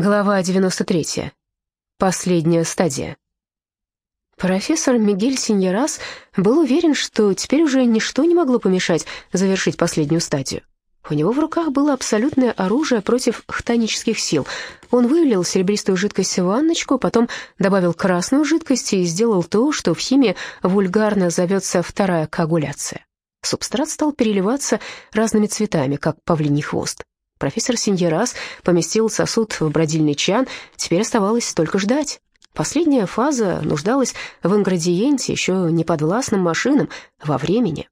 Глава 93. Последняя стадия. Профессор Мигель Синьерас был уверен, что теперь уже ничто не могло помешать завершить последнюю стадию. У него в руках было абсолютное оружие против хтонических сил. Он вылил серебристую жидкость в ванночку, потом добавил красную жидкость и сделал то, что в химии вульгарно зовется вторая коагуляция. Субстрат стал переливаться разными цветами, как павлиний хвост. Профессор Синьерас поместил сосуд в бродильный чан, теперь оставалось только ждать. Последняя фаза нуждалась в ингредиенте, еще не подвластном машинам, во времени.